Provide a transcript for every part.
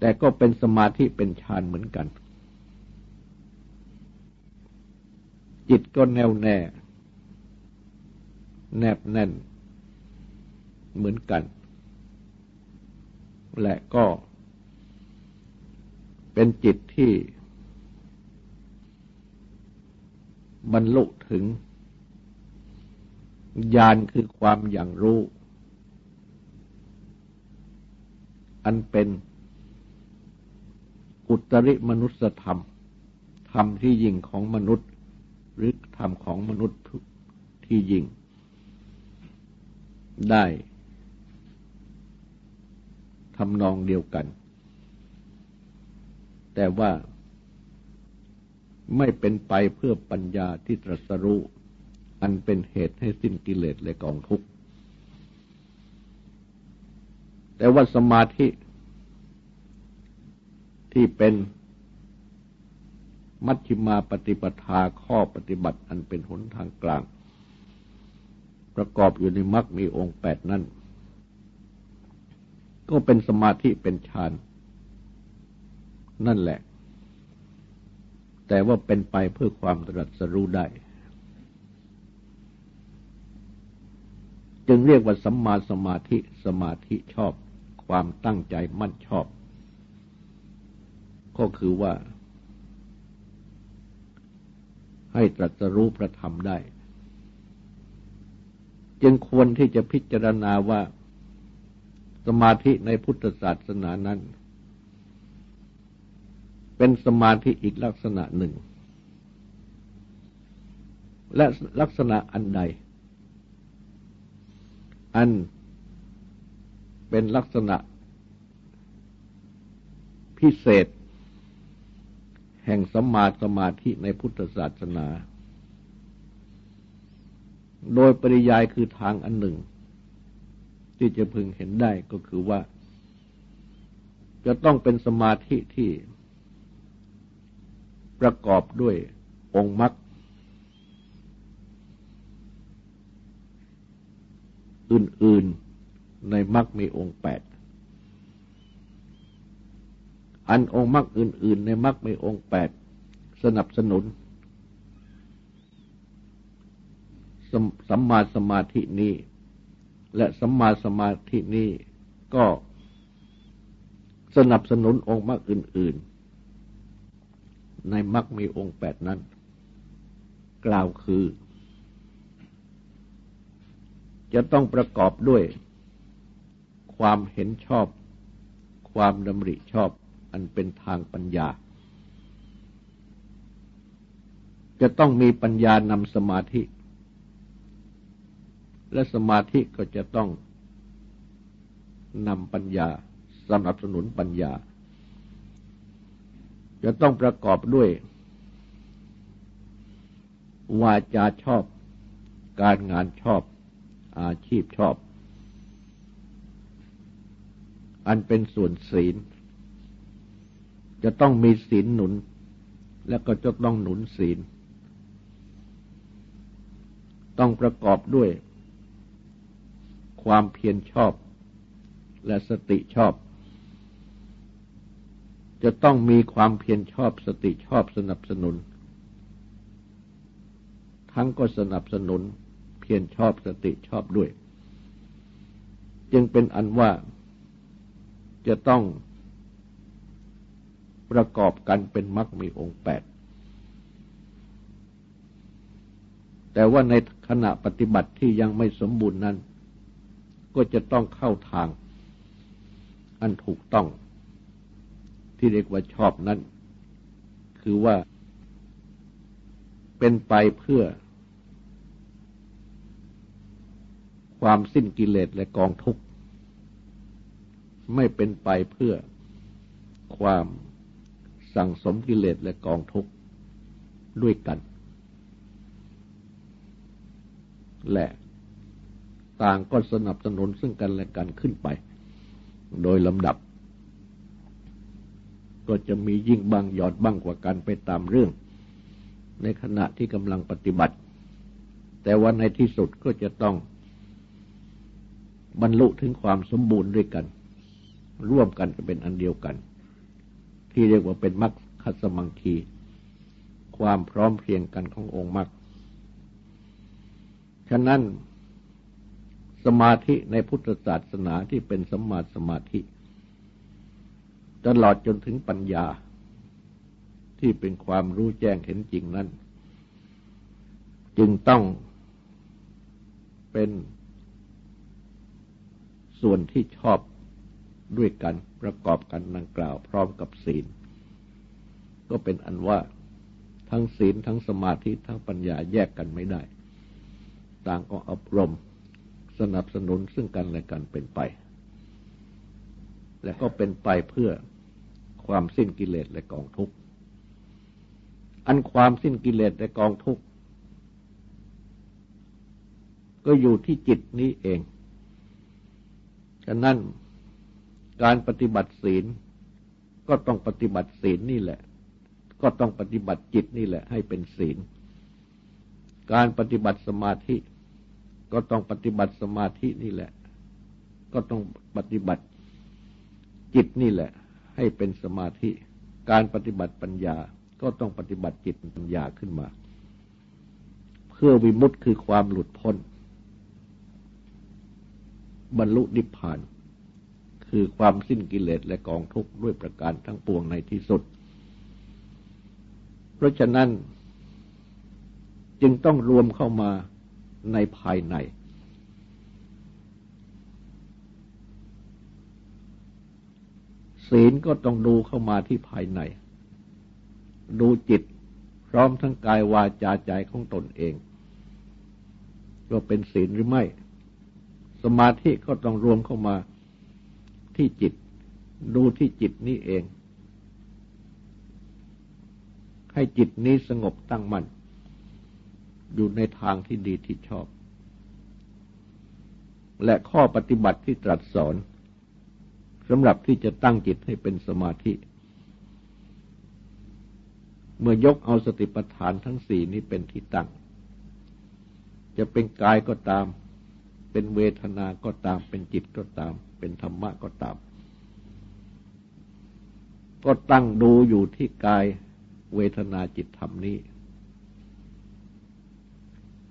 แต่ก็เป็นสมาธิเป็นฌานเหมือนกัน จิตก็แน่วแน่ แนบแน่น เหมือนกัน และก็เป็นจิตที่บรรลุถึงญาณคือความอย่างรู้ อันเป็น อุตริมนุสธรรม ธรรมที่ยิ่งของมนุษย์ หรือธรรมของมนุษย์ที่ยิ่ง ได้ทำนองเดียวกัน แต่ว่าไม่เป็นไปเพื่อปัญญาที่ตรัสรู้อันเป็นเหตุให้สิ้นกิเลสและกองทุกข์ แต่ว่าสมาธิ ที่เป็นมัชฌิมาปฏิปทาข้อปฏิบัติอันเป็นหนทางกลาง ประกอบอยู่ในมรรคมีองค์แปดนั้นก็เป็นสมาธิเป็นฌาน นั่นแหละ แต่ว่าเป็นไปเพื่อความตรัสรู้ได้ จึงเรียกว่าสัมมาสมาธิสมาธิชอบ ความตั้งใจมั่นชอบ ก็คือว่า ให้ตรัสรู้ประธรรมได้ จึงควรที่จะพิจารณาว่าสมาธิในพุทธศาสนานั้น เป็นสมาธิอีกลักษณะหนึ่ง และลักษณะอันใด อันเป็นลักษณะพิเศษ แห่งสมาสมาธิในพุทธศาสนา โดยปริยายคือทางอันหนึ่ง ที่จะพึงเห็นได้ก็คือว่า จะต้องเป็นสมาธิที่ประกอบด้วยองค์มรรคอื่นๆในมรรคมีองค์แปด อันองค์มรรคอื่น ๆ ในมรรคมีองค์แปดสนับสนุนสสัมมาสมาธินี้ และสัมมาสมาธินี้ก็สนับสนุนองค์มรรคอื่น ๆ ในมรรคมีองค์แปดนั้น กล่าวคือ จะต้องประกอบด้วยความเห็นชอบ ความดำริชอบ อันเป็นทางปัญญา จะต้องมีปัญญานำสมาธิ และสมาธิก็จะต้องนำปัญญาสนับสนุนปัญญา จะต้องประกอบด้วย วาจาชอบ การงานชอบ อาชีพชอบ อันเป็นส่วนศีล จะต้องมีศีลหนุน และก็จะต้องหนุนศีล ต้องประกอบด้วย ความเพียรชอบ และสติชอบ จะต้องมีความเพียรชอบสติชอบสนับสนุน ทั้งก็สนับสนุนเพียรชอบสติชอบด้วย จึงเป็นอันว่าจะต้อง ประกอบกันเป็นมรรคมีองค์แปด แต่ว่าในขณะปฏิบัติที่ยังไม่สมบูรณ์นั้น ก็จะต้องเข้าทาง อันถูกต้อง ที่เรียกว่าชอบนั้น คือว่าเป็นไปเพื่อ ความสิ้นกิเลสและกองทุกข์ ไม่เป็นไปเพื่อความ สั่งสมกิเลสและกองทุกข์ด้วยกัน และต่างก็สนับสนุนซึ่งกันและกันขึ้นไป โดยลำดับ ก็จะมียิ่งบางหยอดบ้างกว่ากันไปตามเรื่อง ในขณะที่กำลังปฏิบัติ แต่ว่าในที่สุดก็จะต้องบรรลุถึงความสมบูรณ์ด้วยกัน ร่วมกันเป็นอันเดียวกัน ที่เรียกว่าเป็นมรรคสมังคี ความพร้อมเพรียงกันขององค์มรรคฉะนั้นสมาธิในพุทธศาสนาที่เป็นสมาสมาธิ ตลอดจนถึงปัญญา ที่เป็นความรู้แจ้งเห็นจริงนั้น จึงต้องเป็นส่วนที่ชอบ ด้วยกันประกอบกันดังกล่าวพร้อมกับศีล ก็เป็นอันว่าทั้งศีลทั้งสมาธิทั้งปัญญาแยกกันไม่ได้ ต่างก็อบรมสนับสนุนซึ่งกันและกันเป็นไป และก็เป็นไปเพื่อความสิ้นกิเลสและกองทุกข์อันความสิ้นกิเลสและกองทุกข์ก็อยู่ที่จิตนี้เองฉะนั้น การปฏิบัติศีล ก็ต้องปฏิบัติศีลนี่แหละ ก็ต้องปฏิบัติจิตนี่แหละ ให้เป็นศีล การปฏิบัติสมาธิ ก็ต้องปฏิบัติสมาธินี่แหละ ก็ต้องปฏิบัติจิตนี่แหละ ให้เป็นสมาธิ การปฏิบัติปัญญา ก็ต้องปฏิบัติจิตปัญญาขึ้นมา เพื่อวิมุตติคือความหลุดพ้น บรรลุนิพพาน คือความสิ้นกิเลสและกองทุกข์ด้วยประการทั้งปวงในที่สุด เพราะฉะนั้นจึงต้องรวมเข้ามาในภายใน ศีลก็ต้องดูเข้ามาที่ภายใน ดูจิตพร้อมทั้งกายวาจาใจของตนเองว่าเป็นศีลหรือไม่ สมาธิก็ต้องรวมเข้ามา ที่จิต ดูที่จิตนี้เอง ให้จิตนี้สงบตั้งมัน่นอยู่ในทางที่ดีที่ชอบ และข้อปฏิบัติที่ตรัสสอนสำหรับที่จะตั้งจิตให้เป็นสมาธิ เมื่อยกเอาสติปัฏฐานทั้งสี่นี้เป็นที่ตั้ง จะเป็นกายก็ตาม เป็นเวทนาก็ตาม เป็นจิตก็ตาม เป็นธรรมะก็ตาม ก็ตั้งดูอยู่ที่กายเวทนาจิตธรรมนี้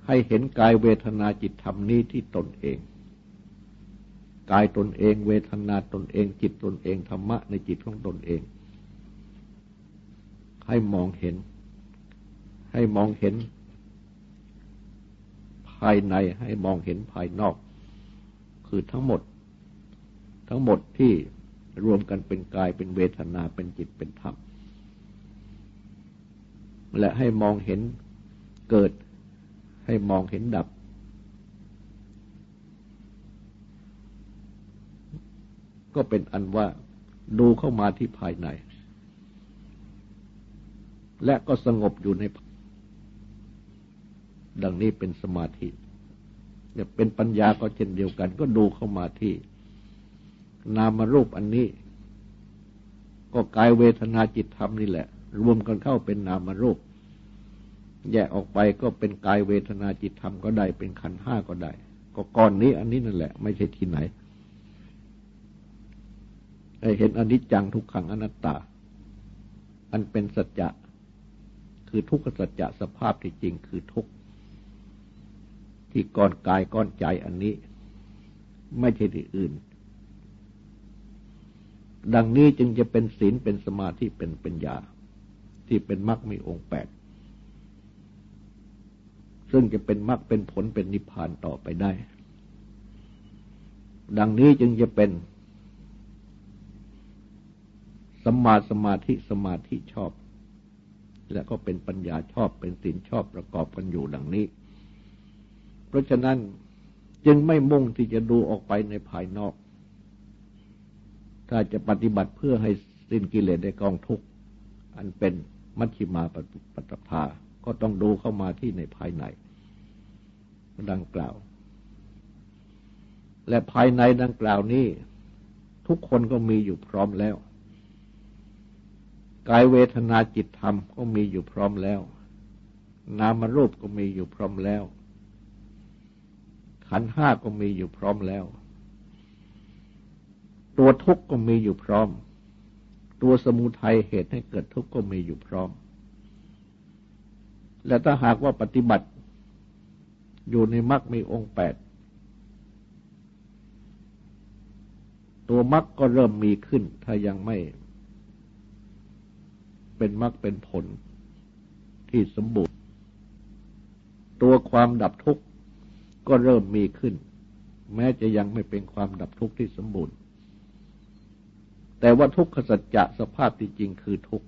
ให้เห็นกายเวทนาจิตธรรมนี้ที่ตนเอง กายตนเอง เวทนาตนเอง จิตตนเองธรรมะในจิตของตนเอง ให้มองเห็น ให้มองเห็นภายในให้มองเห็นภายนอก คือทั้งหมด ทั้งหมดที่รวมกันเป็นกายเป็นเวทนาเป็นจิตเป็นธรรม และให้มองเห็นเกิดให้มองเห็นดับ ก็เป็นอันว่าดูเข้ามาที่ภายใน และก็สงบอยู่ใน ดังนี้เป็นสมาธิเนี่ยเป็นปัญญาก็เช่นเดียวกัน ก็ดูเข้ามาที่ นามรูปอันนี้ ก็กายเวทนาจิตธรรมนี่แหละ รวมกันเข้าเป็นนามรูป แยกออกไปก็เป็นกายเวทนาจิตธรรมก็ได้ เป็นขันห้าก็ได้ ก็ก้อนนี้อันนี้นั่นแหละ ไม่ใช่ที่ไหนไอเห็นอนิจจังทุกขังอนัตตา อันเป็นสัจจะ คือทุกขสัจจะสภาพที่จริงคือทุกที่ก้อนกายก้อนใจอันนี้ ไม่ใช่ที่อื่น ดังนี้จึงจะเป็นศีลเป็นสมาธิเป็นปัญญา ที่เป็นมรรคมีองค์แปดซึ่งจะเป็นมรรคเป็นผลเป็นนิพพานต่อไปได้ ดังนี้จึงจะเป็นสมาสมาธิสมาธิชอบ และก็เป็นปัญญาชอบเป็นศีลชอบประกอบกันอยู่ดังนี้ เพราะฉะนั้นจึงไม่มุ่งที่จะดูออกไปในภายนอก ถ้าจะปฏิบัติเพื่อให้สิ้นกิเลสในกองทุกข์อันเป็นมัชฌิมาปฏิปทาก็ต้องดูเข้ามาที่ในภายใน ดังกล่าว และภายในดังกล่าวนี้ ทุกคนก็มีอยู่พร้อมแล้ว กายเวทนาจิตธรรมก็มีอยู่พร้อมแล้ว นามรูปก็มีอยู่พร้อมแล้ว ขันห้าก็มีอยู่พร้อมแล้ว ตัวทุกข์ก็มีอยู่พร้อม ตัวสมุทัยเหตุให้เกิดทุกข์ก็มีอยู่พร้อม และถ้าหากว่าปฏิบัติอยู่ในมรรคมีองค์แปด ตัวมรรคก็เริ่มมีขึ้น ถ้ายังไม่ เป็นมรรคเป็นผลที่สมบูรณ์ ตัวความดับทุกข์ก็เริ่มมีขึ้น แม้จะยังไม่เป็นความดับทุกข์ที่สมบูรณ์ แต่ว่าทุกขสัจจะสภาพที่จริงคือทุก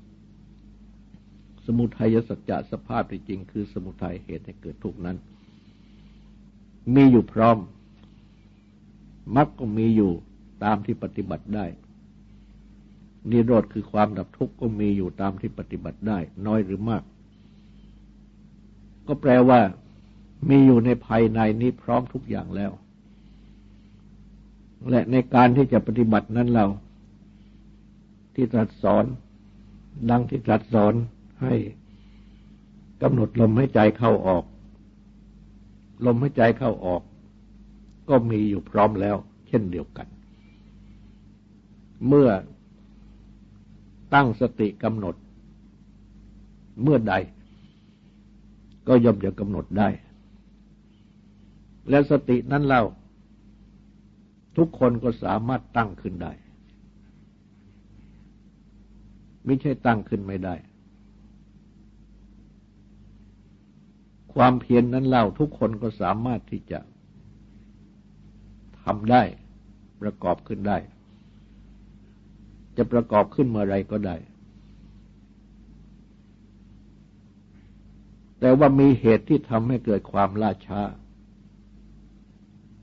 สมุทัยสัจจะสภาพที่จริงคือสมุทัยเหตุให้เกิดทุกนั้น มีอยู่พร้อมมรรคก็มีอยู่ตามที่ปฏิบัติได้ นิโรธคือความดับทุกข์ก็มีอยู่ตามที่ปฏิบัติได้ น้อยหรือมาก ก็แปลว่า มีอยู่ในภายในนี้พร้อมทุกอย่างแล้ว และในการที่จะปฏิบัตินั้นเรา ที่ตรัสสอน ดังที่ตรัสสอนให้กำหนดลมให้ใจเข้าออก ลมให้ใจเข้าออก ก็มีอยู่พร้อมแล้ว เช่นเดียวกัน เมื่อตั้งสติกำหนด เมื่อใด ก็ย่อมจะกำหนดได้ และสตินั้นเล่าทุกคนก็สามารถตั้งขึ้นได้ ไม่ใช่ตั้งขึ้นไม่ได้ ความเพียรนนั้นเล่าทุกคนก็สามารถที่จะทำได้ประกอบขึ้นได้ จะประกอบขึ้นเมื่อไรก็ได้ แต่ว่ามีเหตุที่ทำให้เกิดความล่าช้า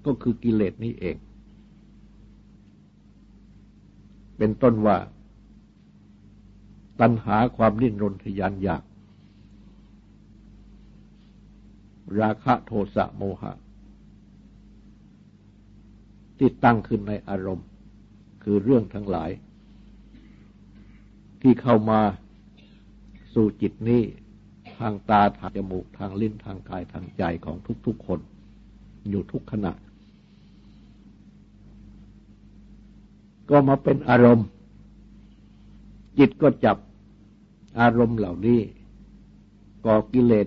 ก็คือกิเลสนี้เอง เป็นต้นว่า ตัณหาความดิ้นรนทยานอยาก ราคะโทสะโมหะ ที่ตั้งขึ้นในอารมณ์ คือเรื่องทั้งหลาย ที่เข้ามาสู่จิตนี้ทางตาทางจมูกทางลิ้นทางกายทางใจของทุกๆคน อยู่ทุกขณะ ก็มาเป็นอารมณ์ จิตก็จับอารมณ์เหล่านี้ก่อกิเลส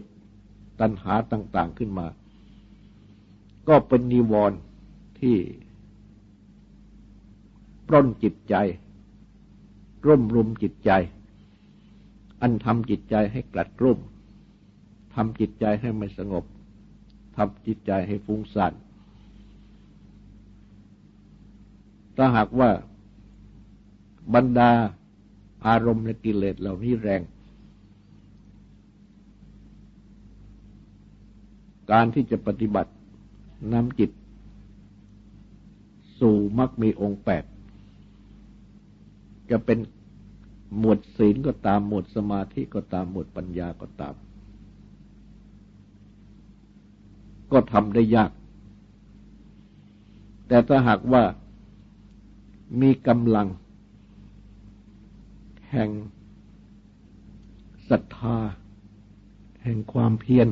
ตัณหาต่าง ๆขึ้นมา ก็เป็นนิวรณ์ที่ปล้นจิตใจร่มรุมจิตใจ อันทำจิตใจให้กลัดกลุ่มทำจิตใจให้ไม่สงบทำจิตใจให้ฟุ้งซ่านถ้าหากว่าบรรดา อารมณ์และกิเลสเหล่านี้แรง การที่จะปฏิบัตินำจิต สู่มักมีองค์แปด จะเป็นหมวดศีลก็ตามหมวดสมาธิก็ตามหมวดปัญญาก็ตาม ก็ทำได้ยาก แต่ถ้าหากว่ามีกำลัง แห่งศรัทธา แห่งความเพียร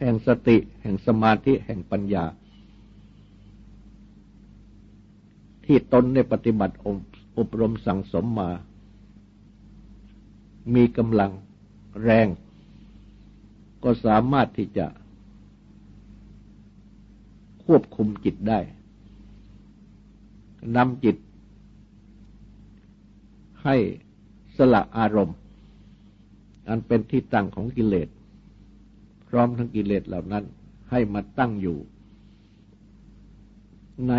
แห่งสติ แห่งสมาธิ แห่งปัญญา ที่ตนได้ปฏิบัติอบรมสั่งสมมา มีกำลังแรง ก็สามารถที่จะควบคุมจิตได้นำจิต ให้สละอารมณ์ อันเป็นที่ตั้งของกิเลส พร้อมทั้งกิเลสเหล่านั้นให้มาตั้งอยู่ ใน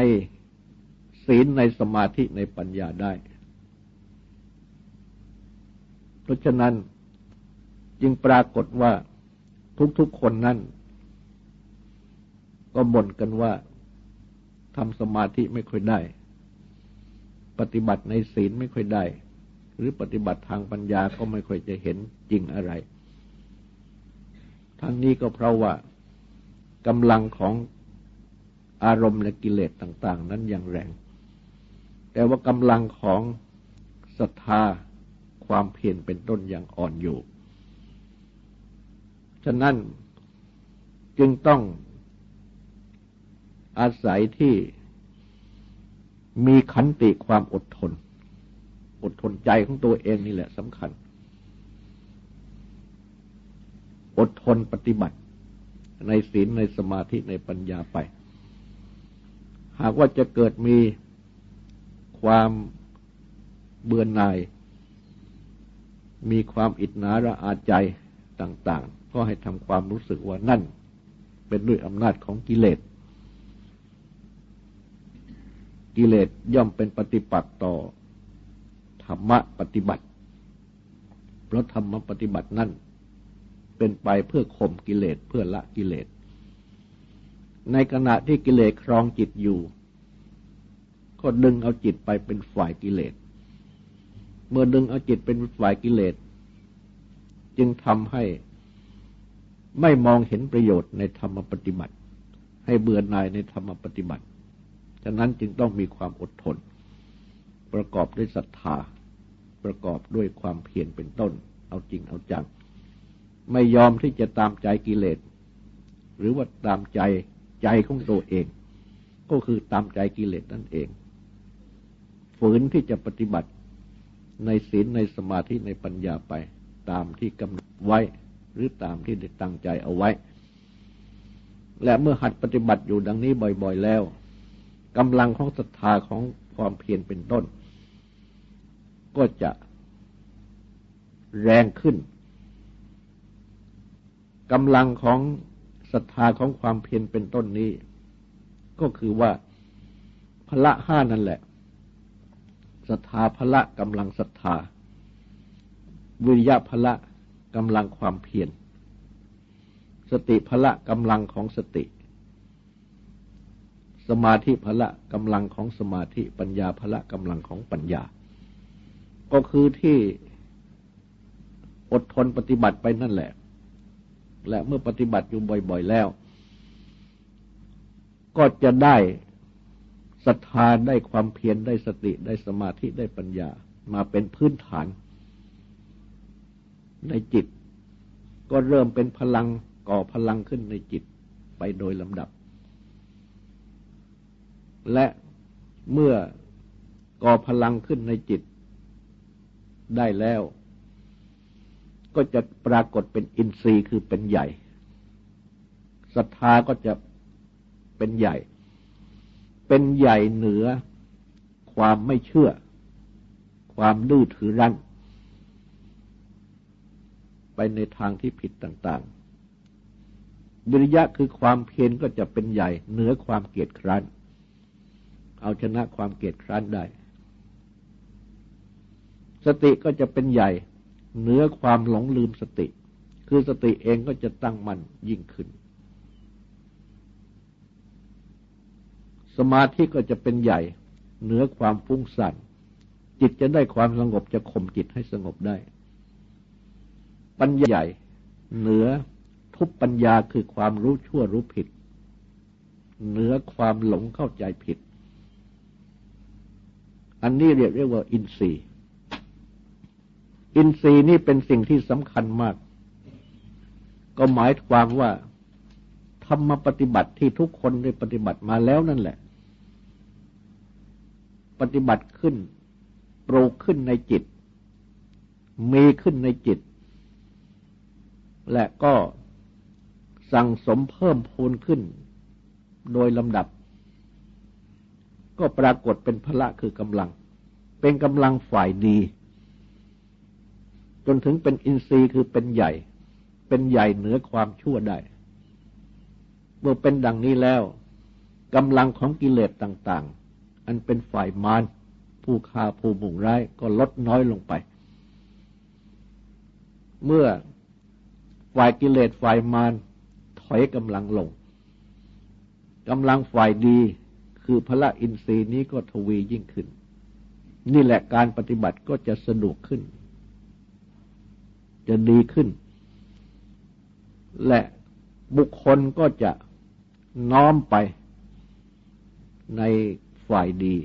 ศีลในสมาธิในปัญญาได้ เพราะฉะนั้นจึงปรากฏว่าทุกๆคนนั้น ก็บ่นกันว่าทำสมาธิไม่ค่อยได้ ปฏิบัติในศีลไม่ค่อยได้ หรือปฏิบัติทางปัญญาก็ไม่ค่อยจะเห็นจริงอะไร ทั้งนี้ก็เพราะว่ากำลังของอารมณ์และกิเลสต่าง ๆ นั้นยังแรง แต่ว่ากำลังของศรัทธาความเพียรเป็นต้นยังอ่อนอยู่ ฉะนั้นจึงต้องอาศัยที่มีขันติความอดทน อดทนใจของตัวเองนี่แหละสำคัญ อดทนปฏิบัติ ในศีลในสมาธิในปัญญาไป หากว่าจะเกิดมีความเบื่อหน่าย มีความอิจนาระอาใจต่าง ๆ ก็ให้ทำความรู้สึกว่านั่น เป็นด้วยอำนาจของกิเลสกิเลสย่อมเป็นปฏิปักษ์ต่อ ธรรมะปฏิบัติ เพราะธรรมะปฏิบัตินั่นเป็นไปเพื่อข่มกิเลสเพื่อละกิเลส ในขณะที่กิเลสครองจิตอยู่ ก็ดึงเอาจิตไปเป็นฝ่ายกิเลส เมื่อดึงเอาจิตเป็นฝ่ายกิเลส จึงทำให้ไม่มองเห็นประโยชน์ในธรรมปฏิบัติ ให้เบื่อหน่ายในธรรมปฏิบัติ ฉะนั้นจึงต้องมีความอดทน ประกอบด้วยศรัทธา ประกอบด้วยความเพียรเป็นต้น เอาจริงเอาจัง ไม่ยอมที่จะตามใจกิเลส หรือว่าตามใจใจของตัวเอง ก็คือตามใจกิเลสนั่นเอง ฝืนที่จะปฏิบัติในศีลในสมาธิในปัญญาไป ตามที่กำหนดไว้ หรือตามที่ได้ตั้งใจเอาไว้ และเมื่อหัดปฏิบัติอยู่ดังนี้บ่อย ๆ แล้วกำลังของศรัทธาของความเพียรเป็นต้น ก็จะแรงขึ้นกำลังของศรัทธาของความเพียรเป็นต้นนี้ ก็คือว่าพละห้านั่นแหละศรัทธาพละกำลังศรัทธา วิริยะพละกำลังความเพียรสติพละกำลังของสติ สมาธิพละกำลังของสมาธิปัญญาพละกำลังของปัญญา ก็คือที่อดทนปฏิบัติไปนั่นแหละ และเมื่อปฏิบัติอยู่บ่อย ๆแล้ว ก็จะได้ศรัทธาได้ความเพียรได้สติได้สมาธิได้ปัญญามาเป็นพื้นฐาน ในจิต ก็เริ่มเป็นพลังก่อพลังขึ้นในจิตไปโดยลำดับ และเมื่อก่อพลังขึ้นในจิต ได้แล้ว ก็จะปรากฏเป็นอินทรีย์คือเป็นใหญ่ศรัทธาก็จะเป็นใหญ่ เป็นใหญ่เหนือความไม่เชื่อ ความดื้อถือรั้น ไปในทางที่ผิดต่างๆ วิริยะคือความเพียรก็จะเป็นใหญ่เหนือความเกียจคร้าน เอาชนะความเกียดคร้านได้ สติก็จะเป็นใหญ่เหนือความหลงลืมสติ คือสติเองก็จะตั้งมั่นยิ่งขึ้น สมาธิก็จะเป็นใหญ่เหนือความฟุ้งซ่านจิตจะได้ความสงบจะข่มจิตให้สงบได้ ปัญญาใหญ่เหนือทุบปัญญาคือความรู้ชั่วรู้ผิด เหนือความหลงเข้าใจผิด อันนี้เรียกเรียกว่าอินทรีย์ อินทรีย์นี่เป็นสิ่งที่สำคัญมาก ก็หมายความว่าธรรมปฏิบัติที่ทุกคนได้ปฏิบัติมาแล้วนั่นแหละ ปฏิบัติขึ้นปลูกขึ้นในจิต มีขึ้นในจิต และก็สั่งสมเพิ่มพูนขึ้น โดยลำดับ ก็ปรากฏเป็นพละคือกำลัง เป็นกำลังฝ่ายดี จนถึงเป็นอินทรีย์คือเป็นใหญ่ เป็นใหญ่เหนือความชั่วได้ เมื่อเป็นดังนี้แล้วกำลังของกิเลสต่าง ๆ อันเป็นฝ่ายมารผู้ฆ่าผู้มุ่งร้ายก็ลดน้อยลงไป เมื่อฝ่ายกิเลสฝ่ายมารถอยกำลังลงกำลังฝ่ายดีคือพระอินทรีย์นี้ก็ทวียิ่งขึ้น นี่แหละการปฏิบัติก็จะสะดวกขึ้น จะดีขึ้น และบุคคลก็จะน้อมไปในฝ่ายดี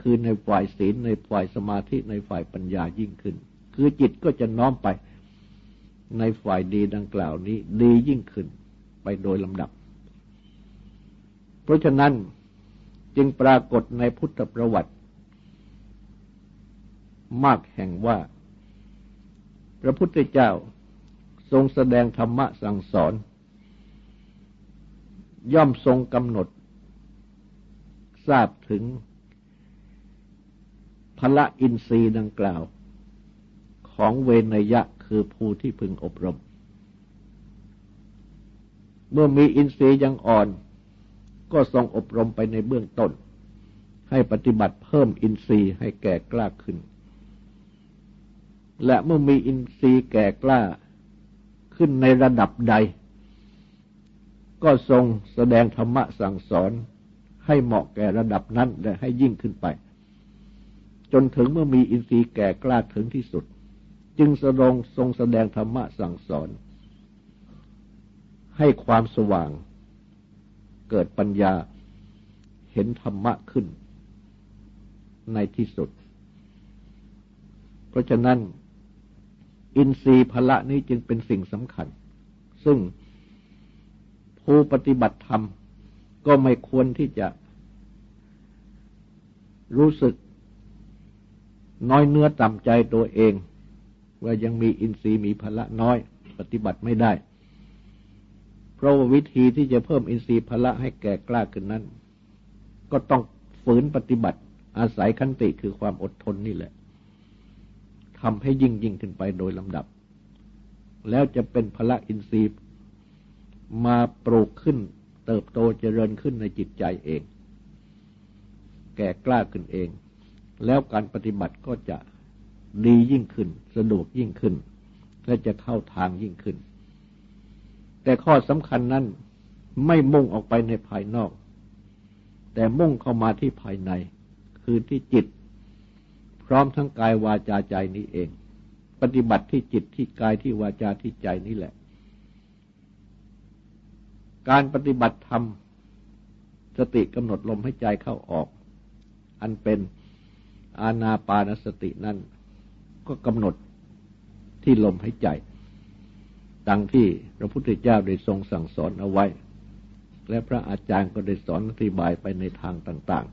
คือในฝ่ายศีล ในฝ่ายสมาธิ ในฝ่ายปัญญายิ่งขึ้น คือจิตก็จะน้อมไปในฝ่ายดีดังกล่าวนี้ ดียิ่งขึ้นไปโดยลำดับ เพราะฉะนั้นจึงปรากฏในพุทธประวัติ มากแห่งว่า พระพุทธเจ้าทรงแสดงธรรมะสั่งสอน ย่อมทรงกำหนด ทราบถึงพละอินทรีย์ดังกล่าว ของเวนยะคือผู้ที่พึงอบรม เมื่อมีอินทรีย์ยังอ่อน ก็ทรงอบรมไปในเบื้องต้น ให้ปฏิบัติเพิ่มอินทรีย์ให้แก่กล้าขึ้น และเมื่อมีอินทรีย์แก่กล้าขึ้นในระดับใด ก็ทรงแสดงธรรมะสั่งสอนให้เหมาะแก่ระดับนั้นและให้ยิ่งขึ้นไป จนถึงเมื่อมีอินทรีย์แก่กล้าถึงที่สุด จึงแสดงทรงแสดงธรรมะสั่งสอน ให้ความสว่างเกิดปัญญาเห็นธรรมะขึ้นในที่สุด เพราะฉะนั้น อินทรีย์พละนี้จึงเป็นสิ่งสำคัญ ซึ่งผู้ปฏิบัติธรรม ก็ไม่ควรที่จะรู้สึกน้อยเนื้อต่ำใจตัวเอง ว่ายังมีอินทรีย์มีพละน้อย ปฏิบัติไม่ได้ เพราะว่าวิธีที่จะเพิ่มอินทรีย์พละให้แก่กล้าขึ้นนั้น ก็ต้องฝืนปฏิบัติอาศัยขันติคือความอดทนนี่แหละ ทำให้ยิ่งยิ่งขึ้นไปโดยลำดับ แล้วจะเป็นพละอินทรีย์มาปลูกขึ้น เติบโตเจริญขึ้นในจิตใจเอง แก่กล้าขึ้นเอง แล้วการปฏิบัติก็จะดียิ่งขึ้น สะดวกยิ่งขึ้น และจะเข้าทางยิ่งขึ้น แต่ข้อสำคัญนั้นไม่มุ่งออกไปในภายนอก แต่มุ่งเข้ามาที่ภายใน คือที่จิต พร้อมทั้งกายวาจาใจนี้เอง ปฏิบัติที่จิตที่กายที่วาจาที่ใจนี่แหละ การปฏิบัติธรรมสติกำหนดลมให้ใจเข้าออก อันเป็นอาณาปานสตินั้นก็กำหนดที่ลมให้ใจ ดังที่พระพุทธเจ้าได้ทรงสั่งสอนเอาไว้ และพระอาจารย์ก็ได้สอนอธิบายไปในทางต่าง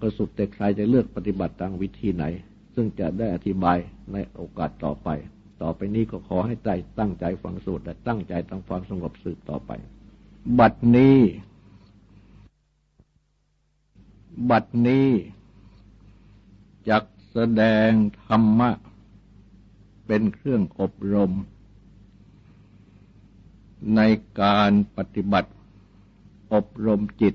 ก็สุดแต่ใครจะเลือกปฏิบัติตามวิธีไหน ซึ่งจะได้อธิบายในโอกาสต่อไป ต่อไปนี้ก็ขอให้ใจตั้งใจฟังสูตรและตั้งใจทำความสงบสืบต่อไป บัดนี้ บัดนี้จักแสดงธรรมะ เป็นเครื่องอบรม ในการปฏิบัติอบรมจิต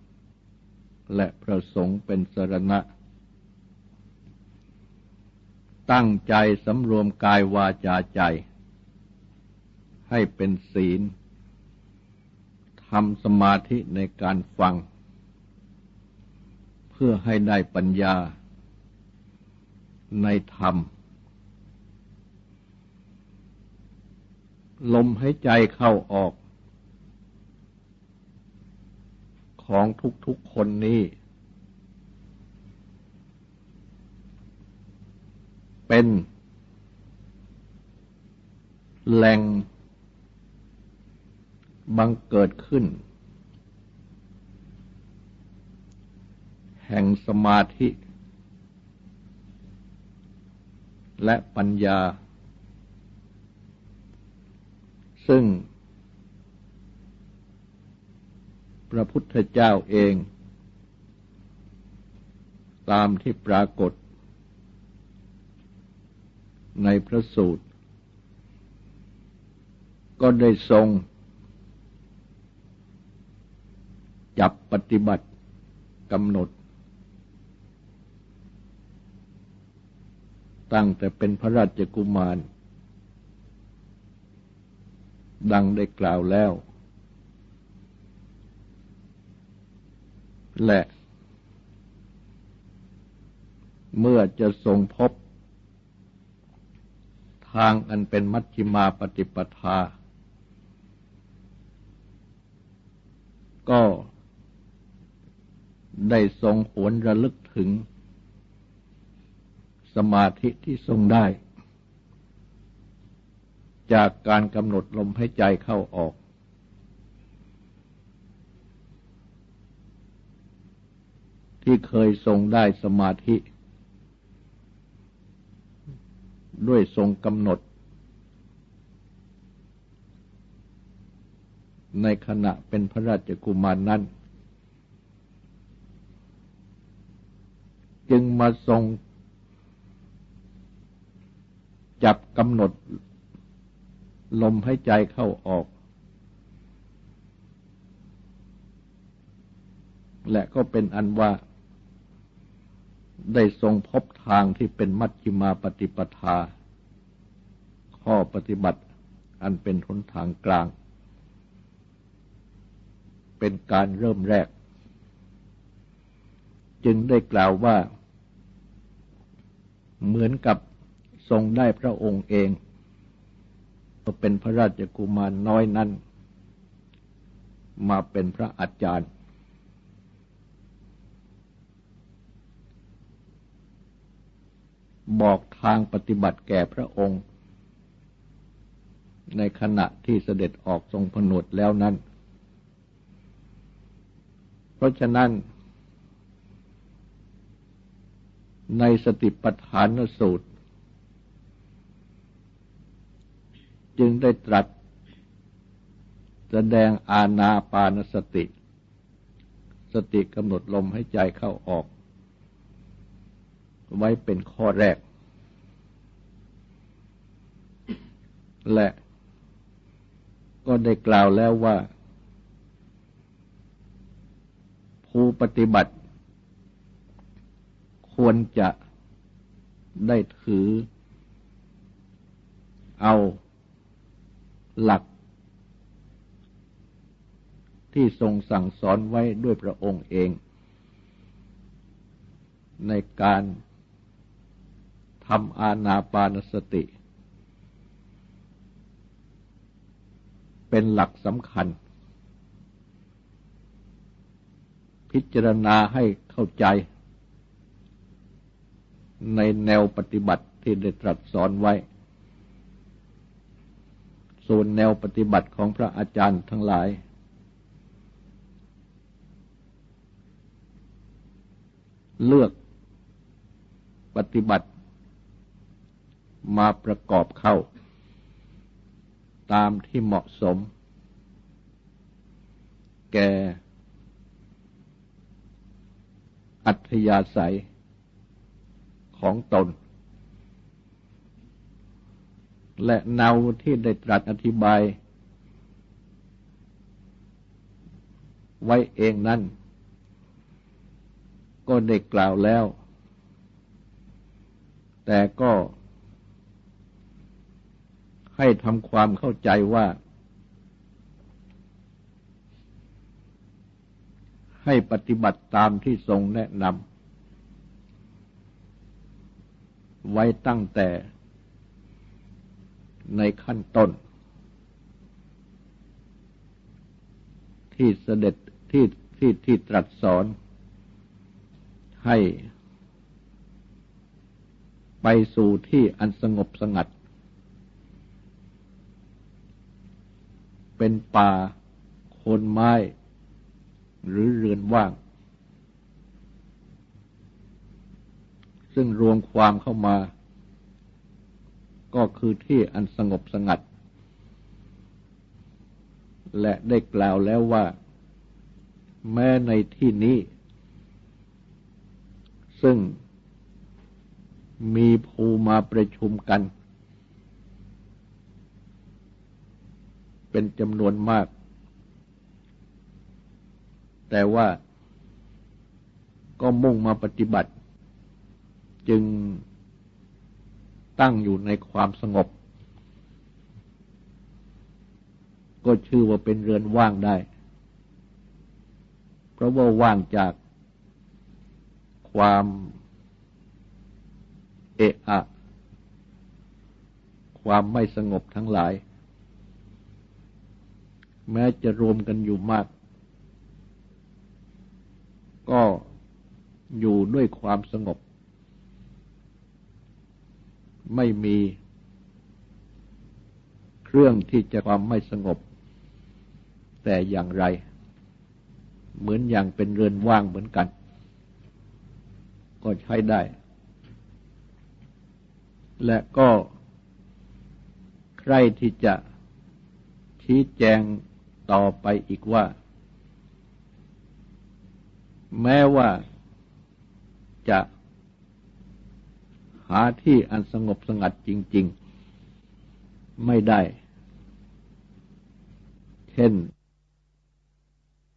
และพระสงฆ์เป็นสรณะ ตั้งใจสำรวมกายวาจาใจ ให้เป็นศีลทำสมาธิในการฟัง เพื่อให้ได้ปัญญาในธรรม ลมให้ใจเข้าออก ของทุกๆคนนี้ เป็นแหล่งบังเกิดขึ้น แห่งสมาธิ และปัญญา ซึ่ง พระพุทธเจ้าเอง ตามที่ปรากฏ ในพระสูตร ก็ได้ทรง จับปฏิบัติกำหนด ตั้งแต่เป็นพระราชกุมาร ดังได้กล่าวแล้ว และ เมื่อจะทรงพบ ทางอันเป็นมัชฌิมาปฏิปทา ก็ได้ทรงหวนระลึกถึง สมาธิที่ทรงได้ จากการกำหนดลมให้ใจเข้าออก ที่เคยทรงได้สมาธิ ด้วยทรงกำหนด ในขณะเป็นพระราชกุมารนนั้น จึงมาทรงจับกำหนด ลมให้ใจเข้าออก และก็เป็นอันว่า ได้ทรงพบทางที่เป็นมัชฌิมาปฏิปทา ข้อปฏิบัติอันเป็นทนทางกลาง เป็นการเริ่มแรก จึงได้กล่าวว่า เหมือนกับทรงได้พระองค์เองก็เป็นพระราชกุมารน้อยนั้น มาเป็นพระอาจารย์ บอกทางปฏิบัติแก่พระองค์ ในขณะที่เสด็จออกทรงผนวดแล้วนั้น เพราะฉะนั้น ในสติปัฏฐานสูตร จึงได้ตรัสแสดงอาณาปานสติ สติกำหนดลมให้ใจเข้าออก ไว้เป็นข้อแรก และก็ได้กล่าวแล้วว่า ผู้ปฏิบัติ ควรจะได้ถือ เอาหลัก ที่ทรงสั่งสอนไว้ด้วยพระองค์เอง ในการำอาณาปานสติ เป็นหลักสำคัญ พิจารณาให้เข้าใจ ในแนวปฏิบัติที่ได้ตรัสสอนไว้ ส่วนแนวปฏิบัติของพระอาจารย์ทั้งหลาย เลือกปฏิบัติ มาประกอบเข้า ตามที่เหมาะสม แก่อัธยาศัยของตน และเนาที่ได้ตรัสอธิบาย ไว้เองนั้น ก็ได้กล่าวแล้ว แต่ก็ ให้ทำความเข้าใจว่า ให้ปฏิบัติตามที่ทรงแนะนำไว้ตั้งแต่ในขั้นต้น ที่เสด็จที่ที่ที่ตรัสสอนให้ไปสู่ที่อันสงบสงัด เป็นป่า คนไม้ หรือเรือนว่าง ซึ่งรวมความเข้ามา ก็คือที่อันสงบสงัด และได้กล่าวแล้วว่า แม้ในที่นี้ ซึ่งมีภูมาประชุมกัน เป็นจำนวนมาก แต่ว่าก็มุ่งมาปฏิบัติ จึงตั้งอยู่ในความสงบ ก็ชื่อว่าเป็นเรือนว่างได้ เพราะว่าว่างจากความเอะอะ ความไม่สงบทั้งหลาย แม้จะรวมกันอยู่มาก ก็อยู่ด้วยความสงบ ไม่มีเครื่องที่จะความไม่สงบ แต่อย่างไร เหมือนอย่างเป็นเรือนว่างเหมือนกัน ก็ใช้ได้ และก็ใครที่จะชี้แจง ต่อไปอีกว่า แม้ว่าจะหาที่อันสงบสงัดจริง ๆ ไม่ได้ เช่น